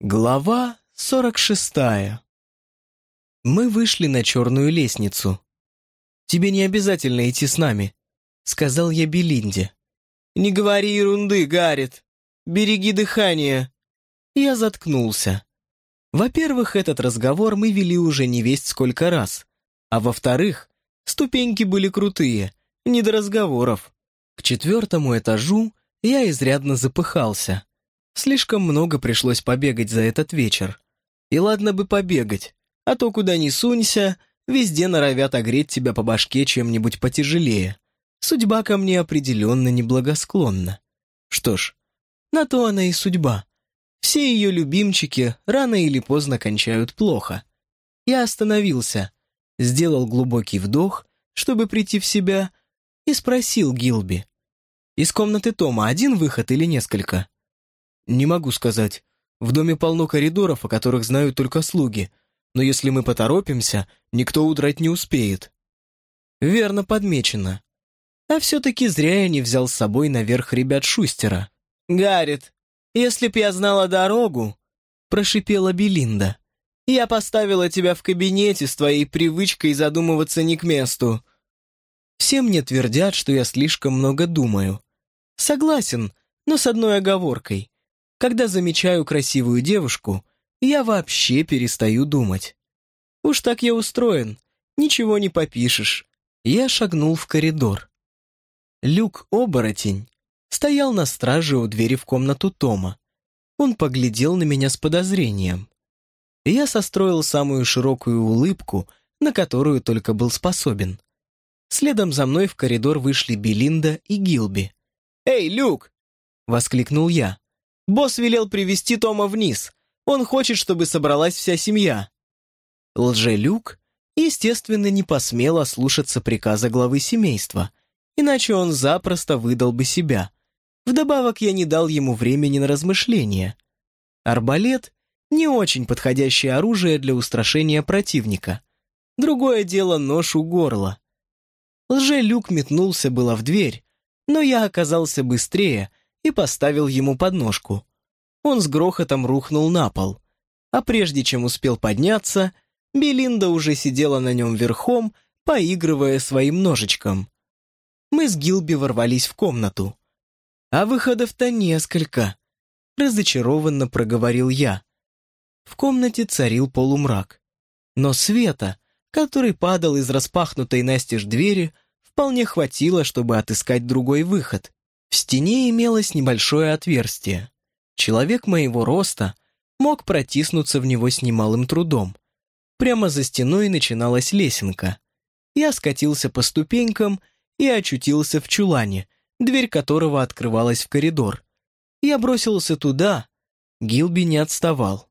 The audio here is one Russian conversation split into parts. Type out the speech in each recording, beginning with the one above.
Глава сорок шестая. Мы вышли на черную лестницу. «Тебе не обязательно идти с нами», — сказал я Белинде. «Не говори ерунды, Гаррит. Береги дыхание». Я заткнулся. Во-первых, этот разговор мы вели уже не весть сколько раз. А во-вторых, ступеньки были крутые, не до разговоров. К четвертому этажу я изрядно запыхался. Слишком много пришлось побегать за этот вечер. И ладно бы побегать, а то куда ни сунься, везде норовят огреть тебя по башке чем-нибудь потяжелее. Судьба ко мне определенно неблагосклонна. Что ж, на то она и судьба. Все ее любимчики рано или поздно кончают плохо. Я остановился, сделал глубокий вдох, чтобы прийти в себя, и спросил Гилби. «Из комнаты Тома один выход или несколько?» «Не могу сказать. В доме полно коридоров, о которых знают только слуги. Но если мы поторопимся, никто удрать не успеет». «Верно подмечено. А все-таки зря я не взял с собой наверх ребят Шустера». «Гаррит, если б я знала дорогу», — прошипела Белинда, «я поставила тебя в кабинете с твоей привычкой задумываться не к месту». Все мне твердят, что я слишком много думаю. Согласен, но с одной оговоркой. Когда замечаю красивую девушку, я вообще перестаю думать. Уж так я устроен, ничего не попишешь. Я шагнул в коридор. Люк-оборотень стоял на страже у двери в комнату Тома. Он поглядел на меня с подозрением. Я состроил самую широкую улыбку, на которую только был способен. Следом за мной в коридор вышли Белинда и Гилби. «Эй, Люк!» — воскликнул я. Босс велел привести Тома вниз. Он хочет, чтобы собралась вся семья. Лже-Люк, естественно, не посмел ослушаться приказа главы семейства, иначе он запросто выдал бы себя. Вдобавок я не дал ему времени на размышления. Арбалет — не очень подходящее оружие для устрашения противника. Другое дело нож у горла. Лже-Люк метнулся было в дверь, но я оказался быстрее — и поставил ему подножку. Он с грохотом рухнул на пол. А прежде чем успел подняться, Белинда уже сидела на нем верхом, поигрывая своим ножичком. Мы с Гилби ворвались в комнату. «А выходов-то несколько», — разочарованно проговорил я. В комнате царил полумрак. Но света, который падал из распахнутой настежь двери, вполне хватило, чтобы отыскать другой выход. В стене имелось небольшое отверстие. Человек моего роста мог протиснуться в него с немалым трудом. Прямо за стеной начиналась лесенка. Я скатился по ступенькам и очутился в чулане, дверь которого открывалась в коридор. Я бросился туда. Гилби не отставал.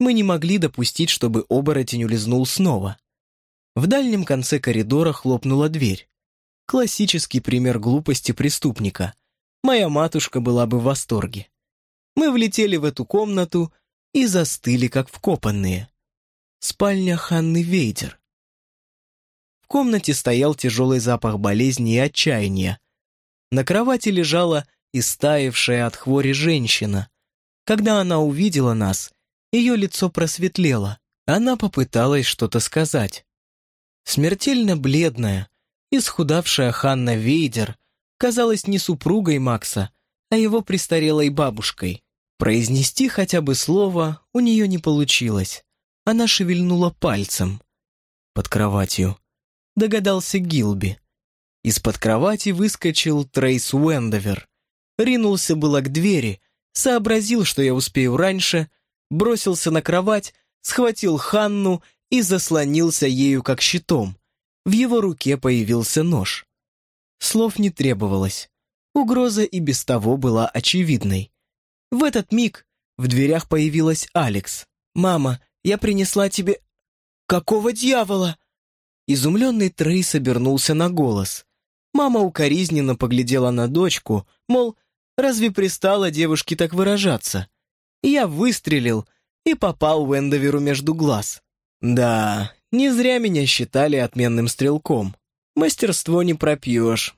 Мы не могли допустить, чтобы оборотень улизнул снова. В дальнем конце коридора хлопнула дверь. Классический пример глупости преступника — моя матушка была бы в восторге. Мы влетели в эту комнату и застыли, как вкопанные. Спальня Ханны Вейдер. В комнате стоял тяжелый запах болезни и отчаяния. На кровати лежала истаившая от хвори женщина. Когда она увидела нас, ее лицо просветлело. Она попыталась что-то сказать. Смертельно бледная, исхудавшая Ханна Вейдер казалась не супругой Макса, а его престарелой бабушкой. Произнести хотя бы слово у нее не получилось. Она шевельнула пальцем. Под кроватью. Догадался Гилби. Из-под кровати выскочил Трейс Уэндовер. Ринулся было к двери, сообразил, что я успею раньше, бросился на кровать, схватил Ханну и заслонился ею как щитом. В его руке появился нож. Слов не требовалось. Угроза и без того была очевидной. В этот миг в дверях появилась Алекс. «Мама, я принесла тебе...» «Какого дьявола?» Изумленный Трейс обернулся на голос. Мама укоризненно поглядела на дочку, мол, разве пристало девушке так выражаться? Я выстрелил и попал Уэндоверу между глаз. Да, не зря меня считали отменным стрелком. Мастерство не пропьешь,